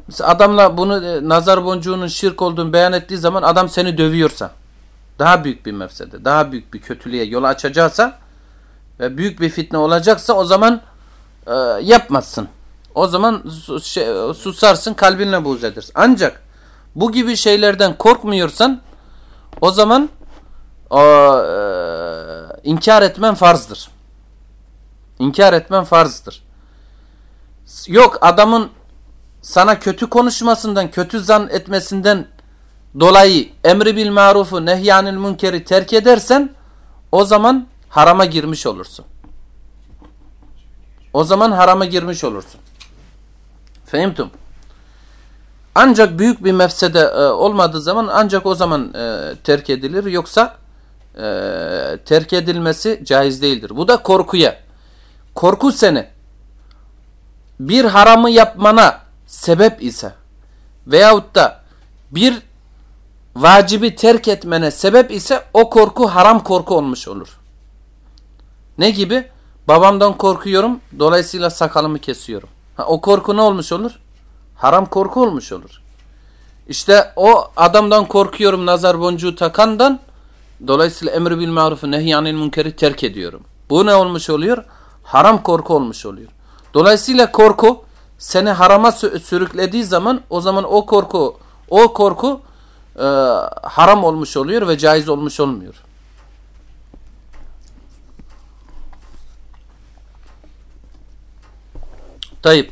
Mesela adamla bunu e, nazar boncuğunun şirk olduğunu beyan ettiği zaman adam seni dövüyorsa daha büyük bir mefsede, daha büyük bir kötülüğe yol açacaksa ve büyük bir fitne olacaksa o zaman e, yapmazsın. O zaman şey, susarsın, kalbinle buğz edersin. Ancak bu gibi şeylerden korkmuyorsan o zaman o, e, inkar etmen farzdır. İnkar etmen farzdır. Yok adamın sana kötü konuşmasından, kötü zan etmesinden dolayı emri bil marufu nehyanil münkeri terk edersen o zaman harama girmiş olursun. O zaman harama girmiş olursun. Fehimtum. Ancak büyük bir mefsede e, olmadığı zaman ancak o zaman e, terk edilir. Yoksa e, terk edilmesi caiz değildir. Bu da korkuya. Korku seni bir haramı yapmana sebep ise veyahut da bir vacibi terk etmene sebep ise o korku haram korku olmuş olur. Ne gibi? Babamdan korkuyorum dolayısıyla sakalımı kesiyorum. Ha, o korku ne olmuş olur? Haram korku olmuş olur. İşte o adamdan korkuyorum nazar boncuğu takandan dolayısıyla emri bil marufu nehyanil münkeri terk ediyorum. Bu ne olmuş oluyor? Haram korku olmuş oluyor. Dolayısıyla korku seni harama sürüklediği zaman o zaman o korku o korku e, haram olmuş oluyor ve caiz olmuş olmuyor. Tayyip.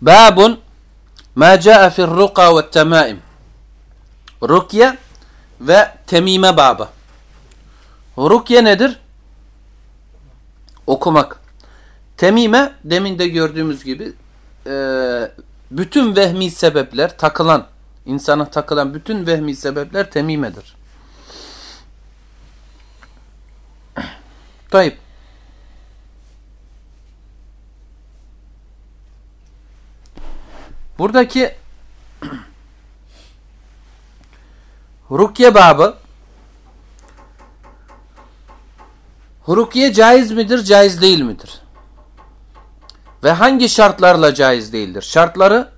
Babun ma caa fi'r ruqa ve temaim. Rukye ve temime babı. Rukye nedir? Okumak. Temime demin de gördüğümüz gibi e, bütün vehmi sebepler takılan insana takılan bütün vehmi sebepler temimedir. Tayyip. Buradaki Rukye babı Rukye caiz midir, caiz değil midir? Ve hangi şartlarla caiz değildir? Şartları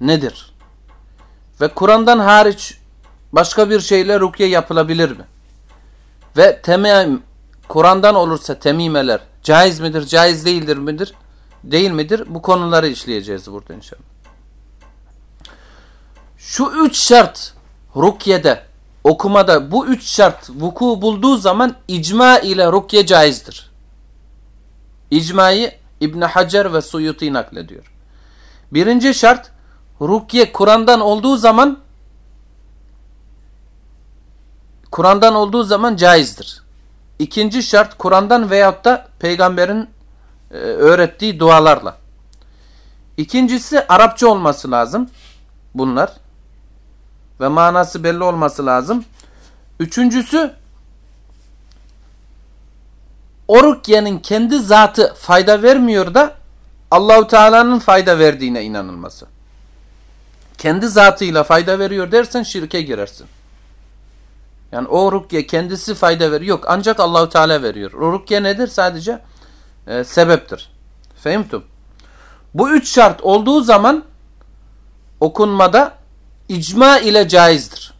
nedir? Ve Kur'an'dan hariç başka bir şeyle rukye yapılabilir mi? Ve temim Kur'an'dan olursa temimeler caiz midir, caiz değildir midir? Değil midir? Bu konuları işleyeceğiz burada inşallah. Şu üç şart rukyede, okumada bu üç şart vuku bulduğu zaman icma ile rukye caizdir. İcmayı İbn Hacer ve Suyuti naklediyor. Birinci şart rukye Kur'an'dan olduğu zaman Kur'an'dan olduğu zaman caizdir. İkinci şart Kur'an'dan veyahut da peygamberin e, öğrettiği dualarla. İkincisi Arapça olması lazım. Bunlar. Ve manası belli olması lazım. Üçüncüsü o rukyenin kendi zatı fayda vermiyor da Allahu Teala'nın fayda verdiğine inanılması. Kendi zatıyla fayda veriyor dersen şirke girersin. Yani o rukye kendisi fayda veriyor. Yok ancak Allahu Teala veriyor. O rukye nedir? Sadece e, sebeptir. Fehimtum. Bu üç şart olduğu zaman okunmada icma ile caizdir.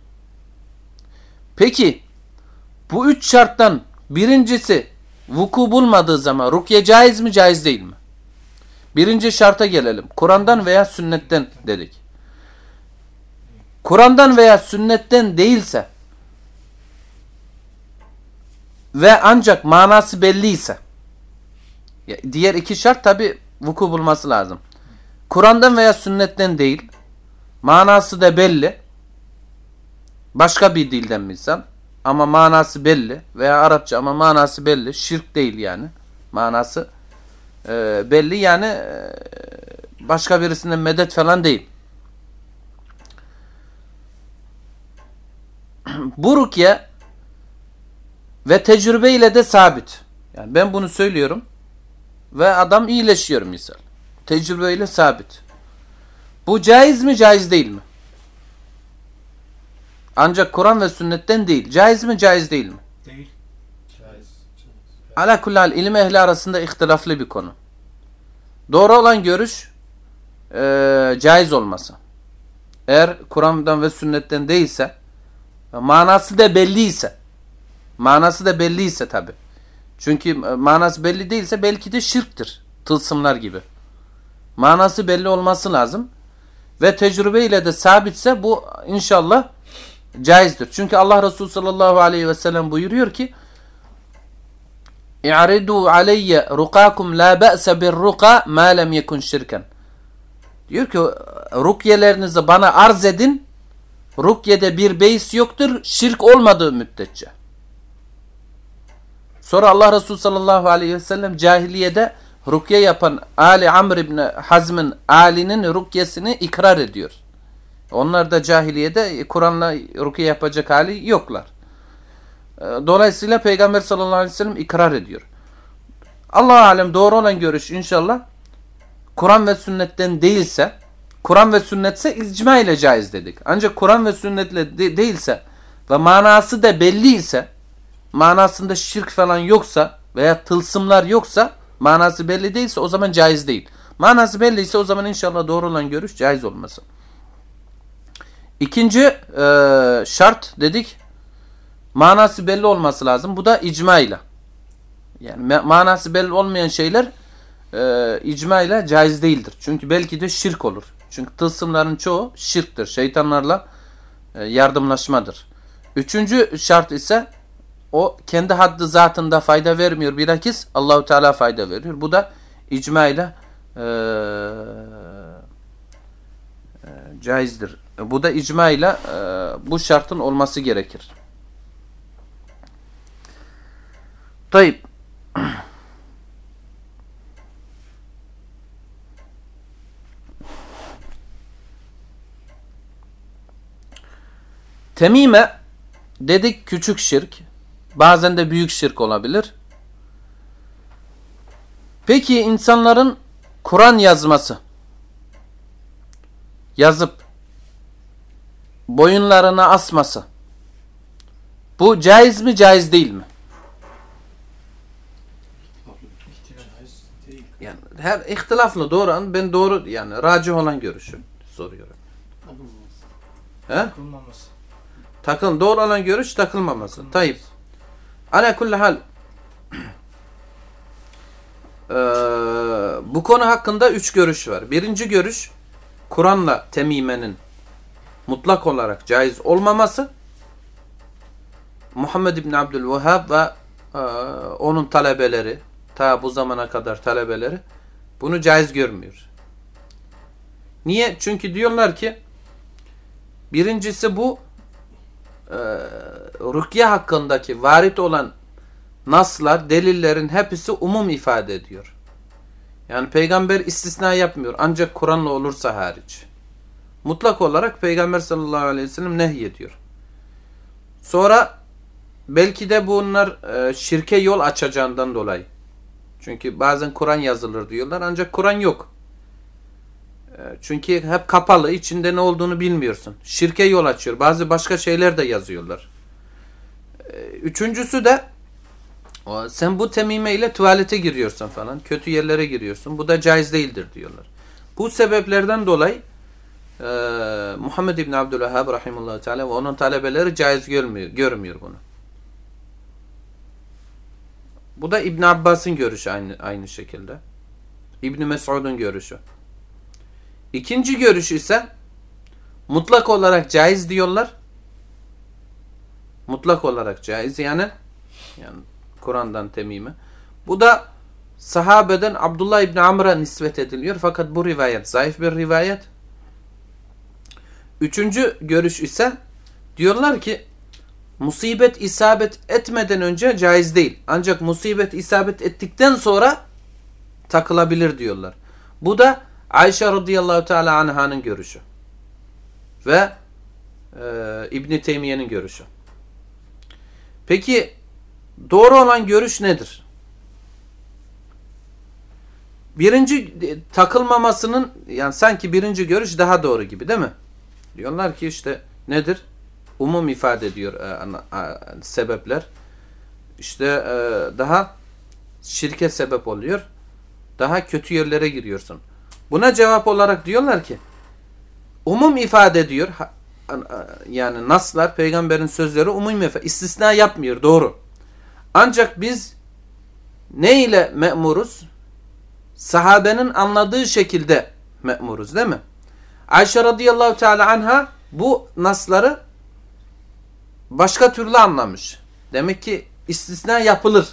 Peki bu üç şarttan birincisi vuku bulmadığı zaman rukye caiz mi caiz değil mi? Birinci şarta gelelim. Kur'an'dan veya sünnetten dedik. Kur'an'dan veya sünnetten değilse ve ancak manası belliyse diğer iki şart tabi vuku bulması lazım. Kur'an'dan veya sünnetten değil manası da belli başka bir dilden misal ama manası belli veya Arapça ama manası belli. Şirk değil yani. Manası e, belli yani e, başka birisinden medet falan değil. Bu rukye ve tecrübe ile de sabit. Yani ben bunu söylüyorum ve adam iyileşiyor misal. Tecrübe ile sabit. Bu caiz mi caiz değil mi? Ancak Kur'an ve sünnetten değil. Caiz mi caiz değil mi? Değil. Caiz. Ala kullal ilim ehli arasında ihtilaflı bir konu. Doğru olan görüş e, caiz olması. Eğer Kur'an'dan ve sünnetten değilse manası da belliyse manası da belliyse tabi. Çünkü manası belli değilse belki de şirktir. Tılsımlar gibi. Manası belli olması lazım. Ve tecrübeyle de sabitse bu inşallah caizdir. Çünkü Allah Resulü sallallahu aleyhi ve sellem buyuruyor ki İ'ridu aleyye rukakum la be'se bir ruka ma lem yekun şirken. Diyor ki rukyelerinizi bana arz edin. Rukyede bir beis yoktur şirk olmadığı müddetçe. Sonra Allah Resulü sallallahu aleyhi ve sellem cahiliyede rukye yapan Ali Amr ibn Hazm'ın Ali'nin rukyesini ikrar ediyor. Onlar da cahiliyede Kur'an'la rukye yapacak hali yoklar. Ee, Dolayısıyla Peygamber sallallahu aleyhi ve sellem ikrar ediyor. Allah alem doğru olan görüş inşallah Kur'an ve sünnetten değilse Kur'an ve sünnetse icma ile caiz dedik. Ancak Kur'an ve sünnetle de değilse ve manası da belli ise manasında şirk falan yoksa veya tılsımlar yoksa manası belli değilse o zaman caiz değil. Manası belliyse o zaman inşallah doğru olan görüş caiz olması. İkinci e, şart dedik manası belli olması lazım. Bu da icma ile. Yani ma- manası belli olmayan şeyler e, icma ile caiz değildir. Çünkü belki de şirk olur. Çünkü tılsımların çoğu şirktir. Şeytanlarla e, yardımlaşmadır. Üçüncü şart ise o kendi haddi zatında fayda vermiyor. Bilakis Allahu Teala fayda veriyor. Bu da icma ile e, caizdir. Bu da icma ile bu şartın olması gerekir. Tayyip. Temime dedik küçük şirk. Bazen de büyük şirk olabilir. Peki insanların Kur'an yazması yazıp boyunlarına asması bu caiz mi caiz değil mi? Yani her ihtilaflı doğru ben doğru yani racih olan görüşü soruyorum. He? Takılmaması. Takıl doğru olan görüş takılmaması. Tayyip. Ala kulli hal. Ee, bu konu hakkında üç görüş var. Birinci görüş Kur'an'la temimenin mutlak olarak caiz olmaması. Muhammed İbni Abdülvehhab ve e, onun talebeleri ta bu zamana kadar talebeleri bunu caiz görmüyor. Niye? Çünkü diyorlar ki birincisi bu e, rükye hakkındaki varit olan naslar, delillerin hepsi umum ifade ediyor. Yani peygamber istisna yapmıyor. Ancak Kur'an'la olursa hariç. Mutlak olarak peygamber sallallahu aleyhi ve sellem nehyediyor. Sonra belki de bunlar e, şirke yol açacağından dolayı. Çünkü bazen Kur'an yazılır diyorlar ancak Kur'an yok. E, çünkü hep kapalı, içinde ne olduğunu bilmiyorsun. Şirke yol açıyor. Bazı başka şeyler de yazıyorlar. E, Üçüncüsü de sen bu temime ile tuvalete giriyorsun falan. Kötü yerlere giriyorsun. Bu da caiz değildir diyorlar. Bu sebeplerden dolayı e, Muhammed İbni Abdülvehhab rahimullah teala ve onun talebeleri caiz görmüyor, görmüyor bunu. Bu da İbn Abbas'ın görüşü aynı aynı şekilde. İbn Mes'ud'un görüşü. İkinci görüş ise mutlak olarak caiz diyorlar. Mutlak olarak caiz yani yani Kur'an'dan temime. Bu da sahabeden Abdullah İbni Amr'a nispet ediliyor. Fakat bu rivayet zayıf bir rivayet. Üçüncü görüş ise diyorlar ki musibet isabet etmeden önce caiz değil. Ancak musibet isabet ettikten sonra takılabilir diyorlar. Bu da Ayşe radıyallahu teala anh'ın görüşü. Ve e, İbn Teymiye'nin görüşü. Peki doğru olan görüş nedir? Birinci e, takılmamasının yani sanki birinci görüş daha doğru gibi değil mi? Diyorlar ki işte nedir? Umum ifade ediyor e, a- sebepler. İşte e, daha şirke sebep oluyor. Daha kötü yerlere giriyorsun. Buna cevap olarak diyorlar ki umum ifade a- Yani naslar peygamberin sözleri umum ifade istisna yapmıyor doğru. Ancak biz ne ile memuruz? Sahabenin anladığı şekilde memuruz değil mi? Ayşe radıyallahu teala anha bu nasları başka türlü anlamış. Demek ki istisna yapılır.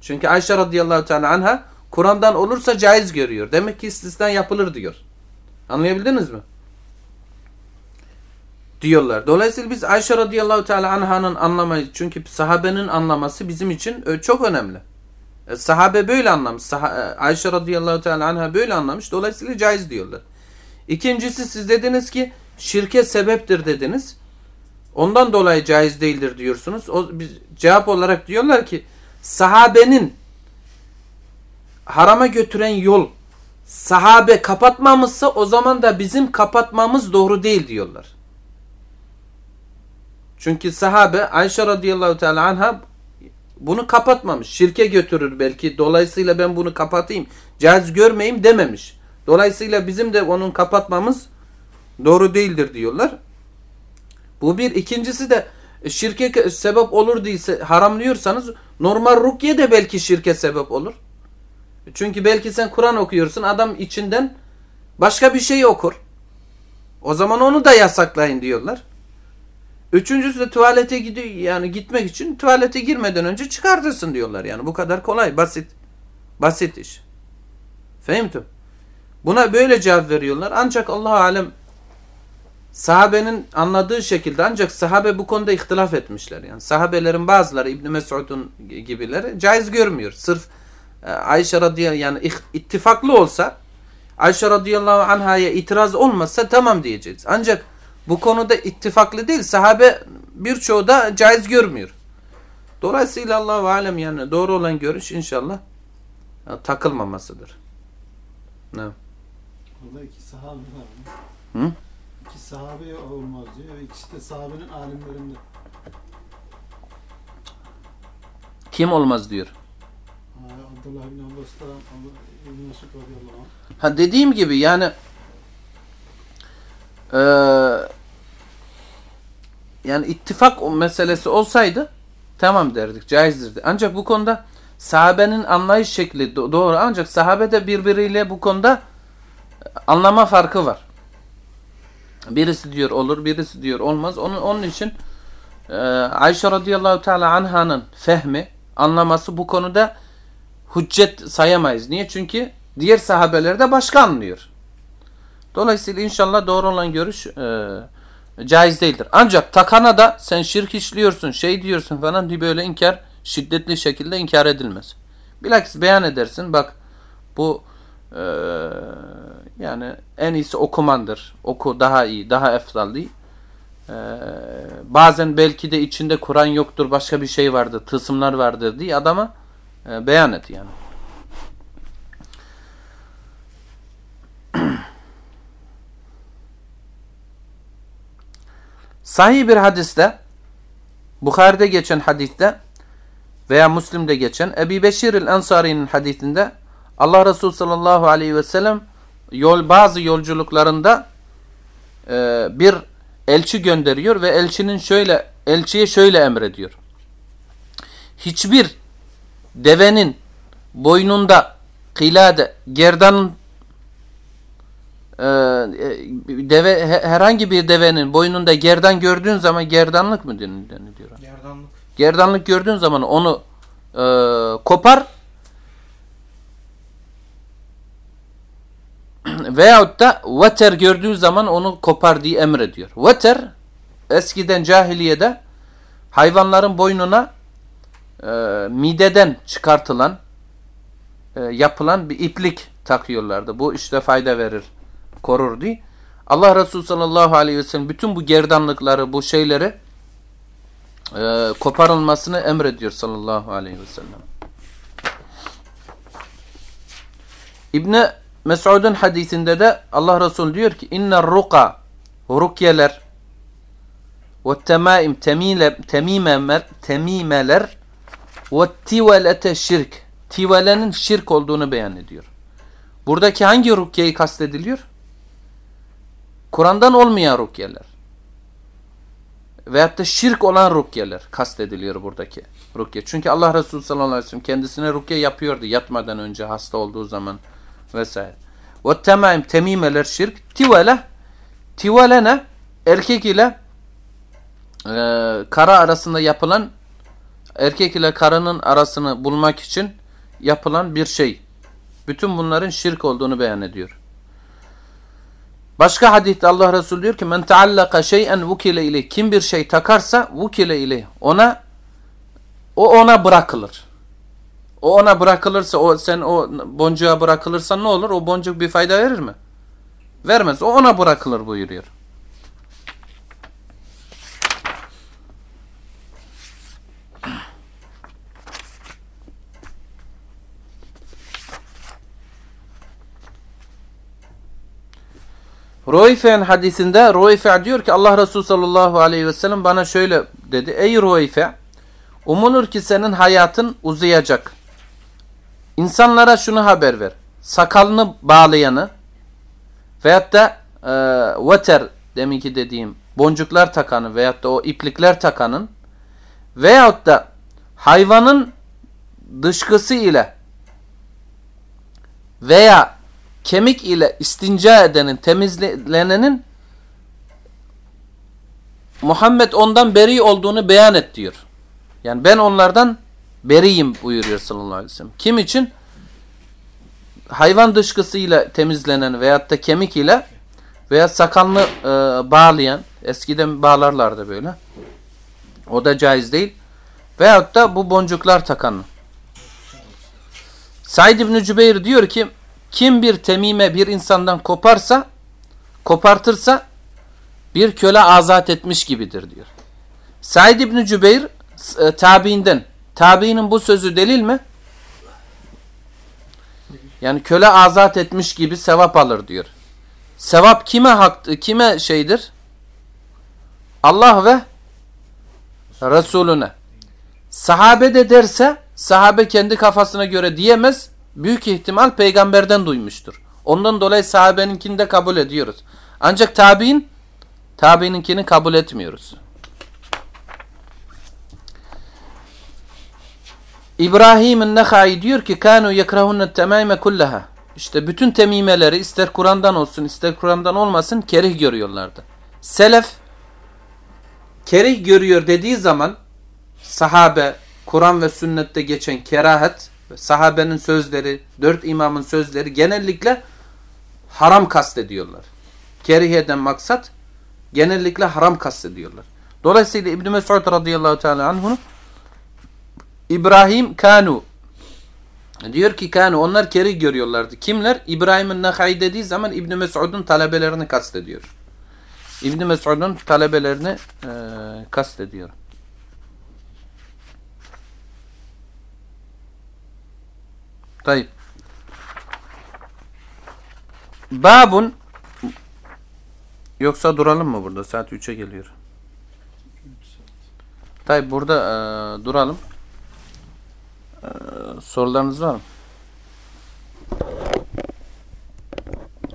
Çünkü Ayşe radıyallahu teala anha Kur'an'dan olursa caiz görüyor. Demek ki istisna yapılır diyor. Anlayabildiniz mi? Diyorlar. Dolayısıyla biz Ayşe radıyallahu teala anhanın anlamayı çünkü sahabenin anlaması bizim için e, çok önemli. E, sahabe böyle anlamış. E, Ayşe radıyallahu teala anha böyle anlamış. Dolayısıyla caiz diyorlar. İkincisi siz dediniz ki şirke sebeptir dediniz. Ondan dolayı caiz değildir diyorsunuz. O biz, cevap olarak diyorlar ki sahabenin harama götüren yol sahabe kapatmamışsa o zaman da bizim kapatmamız doğru değil diyorlar. Çünkü sahabe Ayşe radıyallahu teala anha bunu kapatmamış. Şirke götürür belki. Dolayısıyla ben bunu kapatayım. Caiz görmeyeyim dememiş. Dolayısıyla bizim de onun kapatmamız doğru değildir diyorlar. Bu bir. ikincisi de şirke sebep olur değilse haramlıyorsanız normal rukiye de belki şirke sebep olur. Çünkü belki sen Kur'an okuyorsun adam içinden başka bir şey okur. O zaman onu da yasaklayın diyorlar. Üçüncüsü de tuvalete gidiyor yani gitmek için tuvalete girmeden önce çıkartırsın diyorlar yani bu kadar kolay basit basit iş. Fehimtum. Buna böyle cevap veriyorlar. Ancak Allah alem sahabenin anladığı şekilde ancak sahabe bu konuda ihtilaf etmişler. Yani sahabelerin bazıları İbn Mesud'un gibileri caiz görmüyor. Sırf Ayşe radıyallahu yani ittifaklı olsa Ayşe radıyallahu anhaya itiraz olmasa tamam diyeceğiz. Ancak bu konuda ittifaklı değil. Sahabe birçoğu da caiz görmüyor. Dolayısıyla Allahu alem yani doğru olan görüş inşallah ya, takılmamasıdır. Ne? Orada iki sahabe var. Hı? İki sahabe olmaz diyor. ve İkisi de sahabenin alimlerinde. Kim olmaz diyor. Ha, dediğim gibi yani eee yani ittifak meselesi olsaydı tamam derdik, caizdirdi. Ancak bu konuda sahabenin anlayış şekli do- doğru. Ancak sahabe de birbiriyle bu konuda anlama farkı var. Birisi diyor olur, birisi diyor olmaz. Onun, onun için eee Ayşe radıyallahu teala anhanın fehmi, anlaması bu konuda hüccet sayamayız. Niye? Çünkü diğer sahabeler de başka anlıyor. Dolayısıyla inşallah doğru olan görüş e, caiz değildir. Ancak takana da sen şirk işliyorsun, şey diyorsun falan diye böyle inkar, şiddetli şekilde inkar edilmez. Bilakis beyan edersin. Bak bu e, yani en iyisi okumandır. Oku daha iyi, daha eftal değil. E, bazen belki de içinde Kur'an yoktur, başka bir şey vardır, tılsımlar vardır diye adama e, beyan et yani. Sahih bir hadiste Bukhari'de geçen hadiste veya Müslim'de geçen Ebi Beşir el-Ensari'nin hadisinde Allah Resulü sallallahu aleyhi ve sellem yol, bazı yolculuklarında e, bir elçi gönderiyor ve elçinin şöyle elçiye şöyle emrediyor. Hiçbir devenin boynunda kılade gerdanın e, deve herhangi bir devenin boynunda gerdan gördüğün zaman gerdanlık mı deniliyor? Gerdanlık. Gerdanlık gördüğün zaman onu e, kopar veyahut da veter gördüğün zaman onu kopar diye emrediyor. Veter eskiden cahiliyede hayvanların boynuna e, mideden çıkartılan e, yapılan bir iplik takıyorlardı. Bu işte fayda verir, korur diye. Allah Resulü sallallahu aleyhi ve sellem bütün bu gerdanlıkları, bu şeyleri e, koparılmasını emrediyor sallallahu aleyhi ve sellem. İbni Mesud'un hadisinde de Allah Resulü diyor ki inner ruka rukyeler ve temaim temimeler temimeler tivelete şirk tivelenin şirk olduğunu beyan ediyor. Buradaki hangi rukyeyi kastediliyor? Kur'an'dan olmayan rukyeler. Veyahut da şirk olan rukyeler kastediliyor buradaki rukye. Çünkü Allah Resulü sallallahu aleyhi ve sellem kendisine rukye yapıyordu yatmadan önce hasta olduğu zaman vesaire. Ve temaim temimeler şirk. Tivele tivele ne? Erkek ile e, kara arasında yapılan erkek ile karının arasını bulmak için yapılan bir şey. Bütün bunların şirk olduğunu beyan ediyor. Başka hadiste Allah Resulü diyor ki men taallaka şey'en vukile ileyh. Kim bir şey takarsa vukile ileyh. Ona o ona bırakılır. O ona bırakılırsa o sen o boncuğa bırakılırsan ne olur? O boncuk bir fayda verir mi? Vermez. O ona bırakılır buyuruyor. Rueyfe'nin hadisinde Rueyfe diyor ki Allah Resulü sallallahu aleyhi ve sellem bana şöyle dedi. Ey Rueyfe umulur ki senin hayatın uzayacak. İnsanlara şunu haber ver. Sakalını bağlayanı veyahut da e, veter deminki dediğim boncuklar takanı veyahut da o iplikler takanın veyahut da hayvanın dışkısı ile veya kemik ile istinca edenin, temizlenenin Muhammed ondan beri olduğunu beyan et diyor. Yani ben onlardan beriyim buyuruyor sallallahu aleyhi ve sellem. Kim için? Hayvan dışkısıyla temizlenen veyahut da kemik ile veya sakalını e, bağlayan, eskiden bağlarlardı böyle. O da caiz değil. Veyahut da bu boncuklar takan. Said İbni Cübeyr diyor ki kim bir temime bir insandan koparsa, kopartırsa bir köle azat etmiş gibidir diyor. Said İbni Cübeyr e, tabiinden. Tabiinin bu sözü delil mi? Yani köle azat etmiş gibi sevap alır diyor. Sevap kime hak kime şeydir? Allah ve Resulüne. Sahabe de derse sahabe kendi kafasına göre diyemez. Büyük ihtimal peygamberden duymuştur. Ondan dolayı sahabeninkini de kabul ediyoruz. Ancak tabi'in tabi'ininkini kabul etmiyoruz. İbrahim'in Nehai diyor ki kanu yekrahunne temime kullaha. İşte bütün temimeleri ister Kur'an'dan olsun ister Kur'an'dan olmasın kerih görüyorlardı. Selef kerih görüyor dediği zaman sahabe, Kur'an ve sünnette geçen kerahat, sahabenin sözleri, dört imamın sözleri genellikle haram kastediyorlar. Kerih eden maksat genellikle haram kastediyorlar. Dolayısıyla İbn Mesud radıyallahu teala anhu'nun İbrahim kanu diyor ki kanu onlar kerih görüyorlardı. Kimler? İbrahim'in Nehai dediği zaman İbn Mesud'un talebelerini kastediyor. İbn Mesud'un talebelerini e, kastediyor. Tayyip. Babun yoksa duralım mı burada? Saat 3'e geliyor. Tayyip burada e, duralım. E, sorularınız var mı?